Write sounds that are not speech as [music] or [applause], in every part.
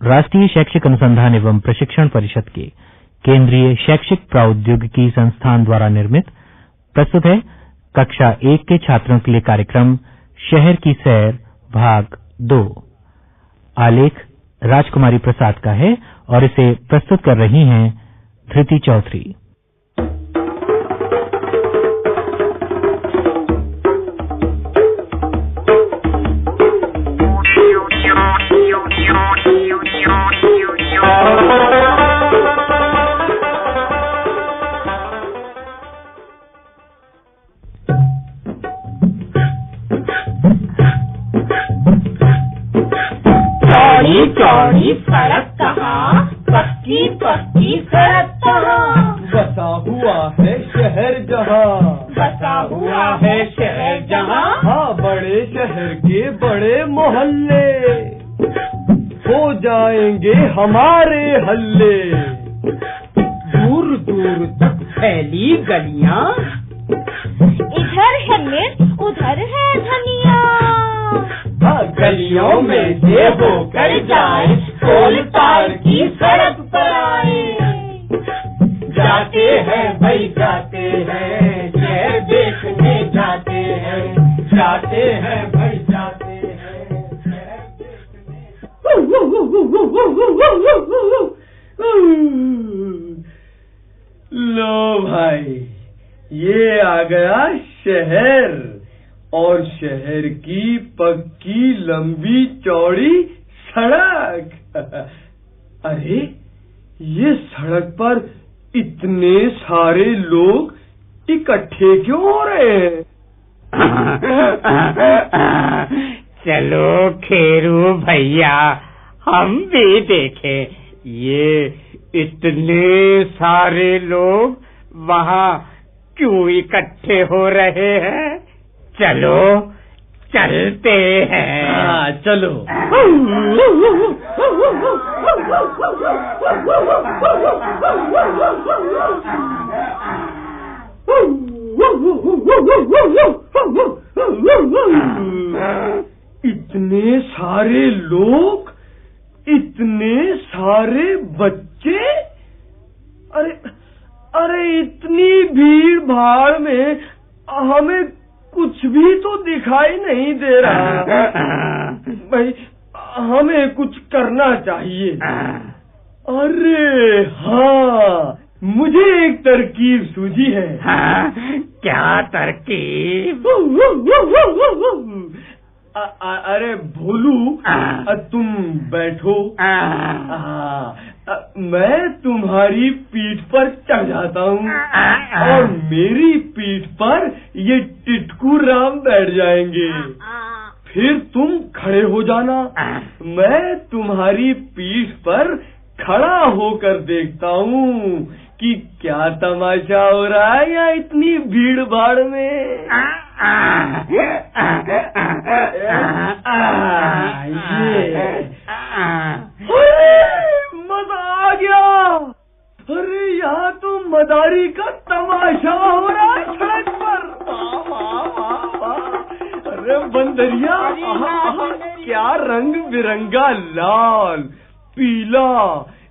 राष्ट्रीय शैक्षिक अनुसंधान एवं प्रशिक्षण परिषद के केंद्रीय शैक्षिक प्रौद्योगिकी संस्थान द्वारा निर्मित, प्रस्तुत है कक्षा एक के छात्रों के लिए कार्यक्रम, शहर की सैर, भाग दो। आलेख राजकुमारी प्रसाद का है और इसे प्रस्तुत कर रही हैं धृति चौधरी। हुआ है शहर जहाँ। बसा हुआ है शहर जहाँ। हाँ बड़े शहर के बड़े मोहल्ले। हो जाएँगे हमारे हल्ले। दूर दूर तक फैली गलियाँ। इधर है मिर्च उधर है धनिया। हाँ गलियों में से होकर जाए शहर की पक्की लंबी चौड़ी सड़क। [laughs] अरे, ये सड़क पर इतने सारे लोग इकट्ठे क्यों हो रहे हैं? [laughs] चलो, खेरू भैया, हम भी देखे। ये इतने सारे लोग वहाँ क्यों इकट्ठे हो रहे हैं? चलो चलते हैं। हाँ चलो। इतने सारे लोग इतने सारे बच्चे अरे अरे इतनी भीड़ भाड़ में हमें कुछ भी तो दिखाई नहीं दे रहा [laughs] भाई हमें कुछ करना चाहिए। अरे हाँ मुझे एक तरकीब सूझी है। हाँ, क्या तरकीब? अरे भोलू हाँ। तुम बैठो। हाँ, हाँ, मैं तुम्हारी पीठ पर चढ़ जाता हूँ। और मेरी पीठ पर ये टिटकू राम बैठ जाएँगे। फिर तुम खड़े हो जाना। मैं तुम्हारी पीठ पर खड़ा होकर देखता हूँ कि क्या तमाशा हो रहा है या इतनी भीड़ भाड़ में मज़ा आ गया। अरे यहाँ तो मदारी का तमाशा हो रहा है। सड़क पर। अरे बंदरिया आहा, आहा, क्या रंग बिरंगा लाल पीला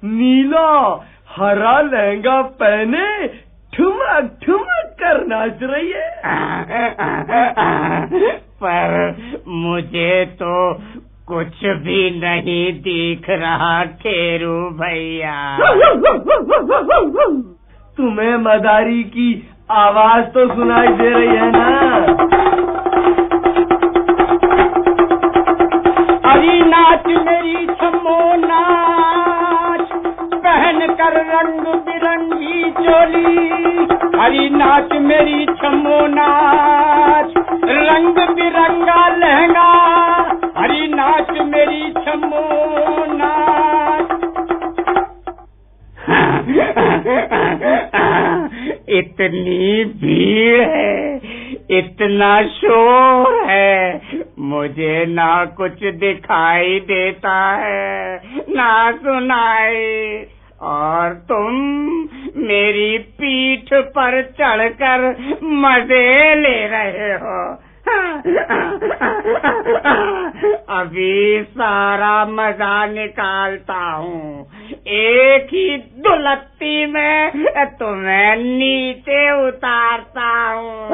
नीला हरा लहंगा पहने ठुमक ठुमक कर नाच रही है। [laughs] पर मुझे तो कुछ भी नहीं दिख रहा खेरू भैया। [laughs] तुम्हें मदारी की आवाज़ तो सुनाई दे रही है ना? अरे नाच मेरी छमो नाच पहन कर रंग बिरंगी चोली। हरी नाच मेरी छमो नाच। रंग बिरंगा लहंगा, हरी नाच मेरी छमो नाच। इतनी भीड़ है, इतना शोर है, मुझे ना कुछ दिखाई देता है, ना सुनाई और तुम मेरी पीठ पर चढ़कर मज़े ले रहे हो। अभी सारा मज़ा निकालता हूँ। एक ही दुलत्ती में तुम्हें नीचे उतारता हूँ।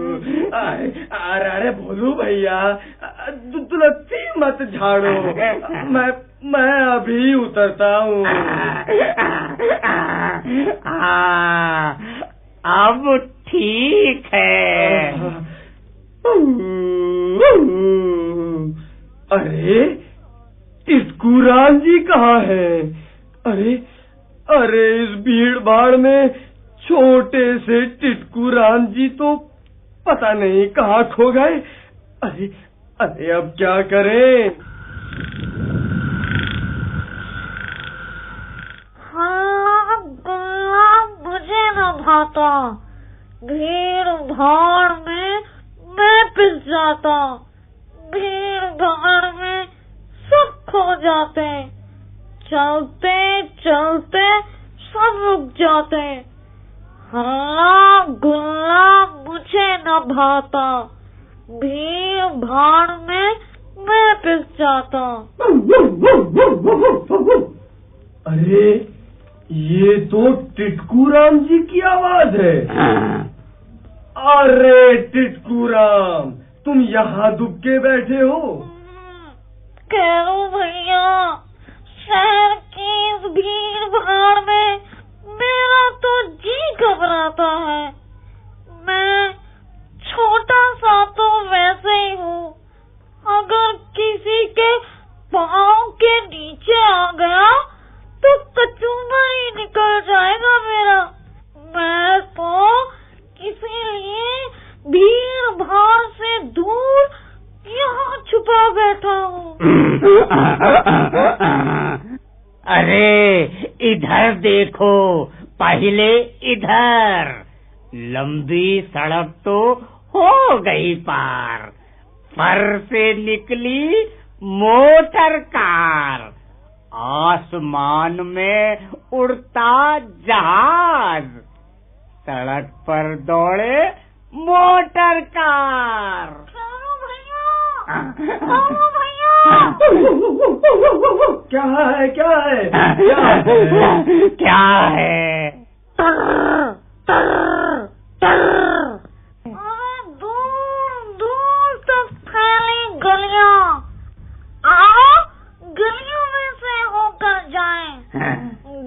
[laughs] अरे अरे बोलू भैया दुलत्ती मत झाड़ो। मैं मैं अभी उतरता हूँ। अब ठीक है। अरे इस्कूरान जी कहाँ है? अरे अरे इस भीड़ भाड़ में छोटे से टिटकू राम जी तो पता नहीं कहाँ खो गए। अरे अरे अब क्या करें? हाँ मुझे न भाता। भीड़ भाड़ में मैं पिस जाता। भीड़ भाड़ में सब खो जाते। चलते चलते सब रुक जाते। हल्ला गुल्ला मुझे न भाता। भीड़ भाड़ में मैं पिस जाता। अरे ये तो टिटकू राम जी की आवाज़ है। अरे टिटकू राम तुम यहाँ दुबके बैठे हो। कहो भैया शहर की इस भीड़ भाड़ में मेरा तो जी घबराता है। मैं छोटा सा तो वैसे ही हूँ अगर किसी के पाँव के नीचे आ गया तो कचूमर ही निकल जाएगा मेरा मैं तो इसीलिए भीड़ भाड़ से दूर यहाँ छुपा बैठा हूँ अरे इधर देखो पहले इधर। लंबी सड़क तो हो गई पार पर से निकली मोटर कार। आसमान में उड़ता जहाज़। सड़क पर दौड़े मोटर कार। चलो भैया। [laughs] क्या है क्या है? [laughs] क्या है? क्या है [laughs] अरे दूर दूर तक फैली गलियाँ आओ गलियों में से होकर जाएँ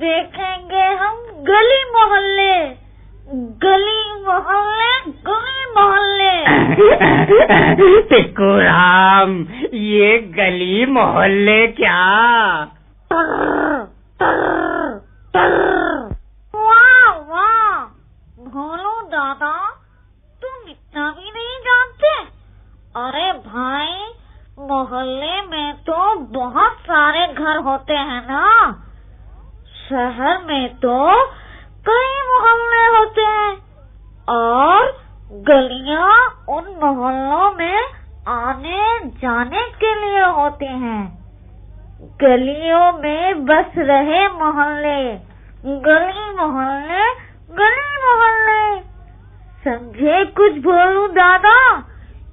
देखेंगे हम गली मोहल्ले गली मोहल्ले गली मोहल्ले [laughs] टिक्कू राम ये गली मोहल्ले क्या? वाह वाह। भोलू दादा, तुम इतना भी नहीं जानते? अरे भाई, मोहल्ले में तो बहुत सारे घर होते हैं ना। शहर में तो कई मोहल्ले होते हैं। और गलियाँ उन मोहल्लों में आने जाने के लिए होते हैं। गलियों में बस रहे मोहल्ले, गली मोहल्ले गली मोहल्ले। समझे कुछ बोलूँ, दादा?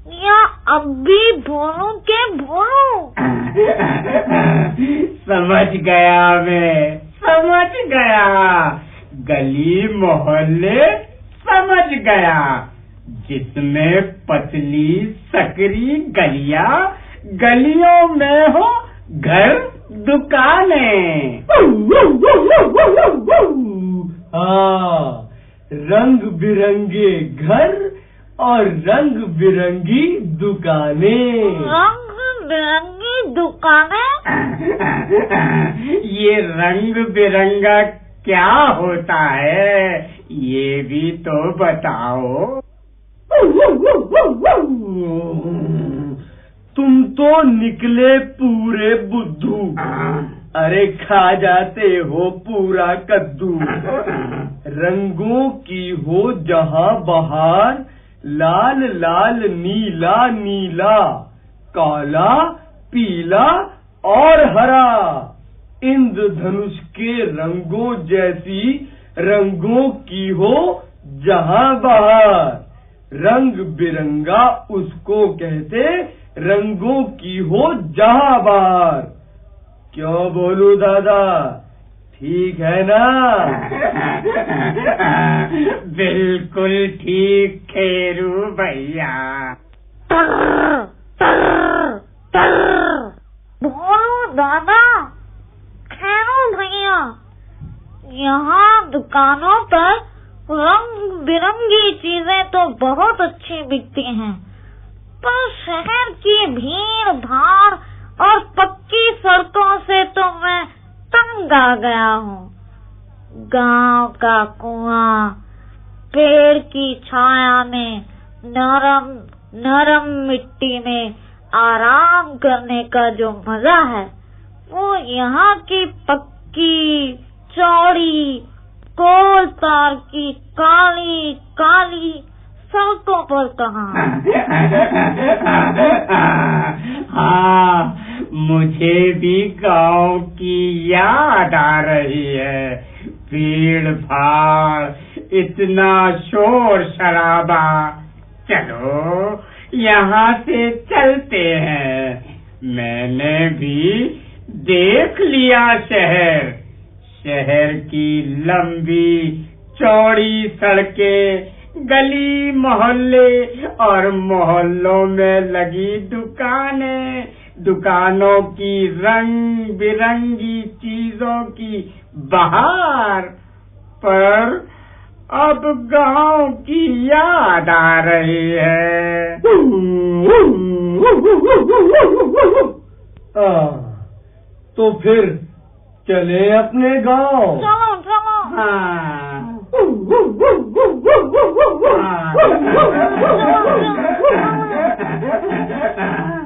या अब भी बोलूँ के बोलूँ? समझ गया मैं, समझ गया। गली मोहल्ले, समझ गया। जिसमें पतली सकरी गलिया गलियों में हो घर दुकानें। हाँ रंग बिरंगे घर और रंग बिरंगी दुकानें। रंग बिरंगी दुकानें? ये रंग बिरंगा क्या होता है ये भी तो बताओ। तुम तो निकले पूरे बुद्धू। अरे खा जाते हो पूरा कद्दू। रंगों की हो जहाँ बहार, लाल लाल, नीला नीला, काला, पीला और हरा। इंद्रधनुष के रंगों जैसी रंगों की हो जहाँ बहार। रंग बिरंगा उसको कहते रंगों की हो जहाँ बहार क्यों बोलू दादा? ठीक है ना? [laughs] बिल्कुल ठीक खेरू भैया। बोलो दादा खेरू भैया यहाँ दुकानों पर रंग बिरंगी चीज़ें तो बहुत अच्छी बिकती हैं। पर शहर की भीड़ भाड़ और पक्की सड़कों से तो मैं तंग आ गया हूँ। गाँव का कुआँ, पेड़ की छाया में, नरम नरम मिट्टी में आराम करने का जो मज़ा है, वो यहाँ की पक्की चौड़ी कोल तार की काली काली सड़कों पर कहा। [laughs] हाँ मुझे भी गाँव की याद आ रही है। भीड़ भाड़, इतना शोर शराबा। चलो, यहाँ से चलते हैं। मैंने भी देख लिया शहर। शहर की लंबी चौड़ी सड़कें गली मोहल्ले और मोहल्लों में लगी दुकानें। दुकानों की रंग बिरंगी चीज़ों की बहार पर अब गाँव की याद आ रही है। [laughs] आ, तो फिर चले अपने गाँव। चलो चलो। हाँ। [laughs]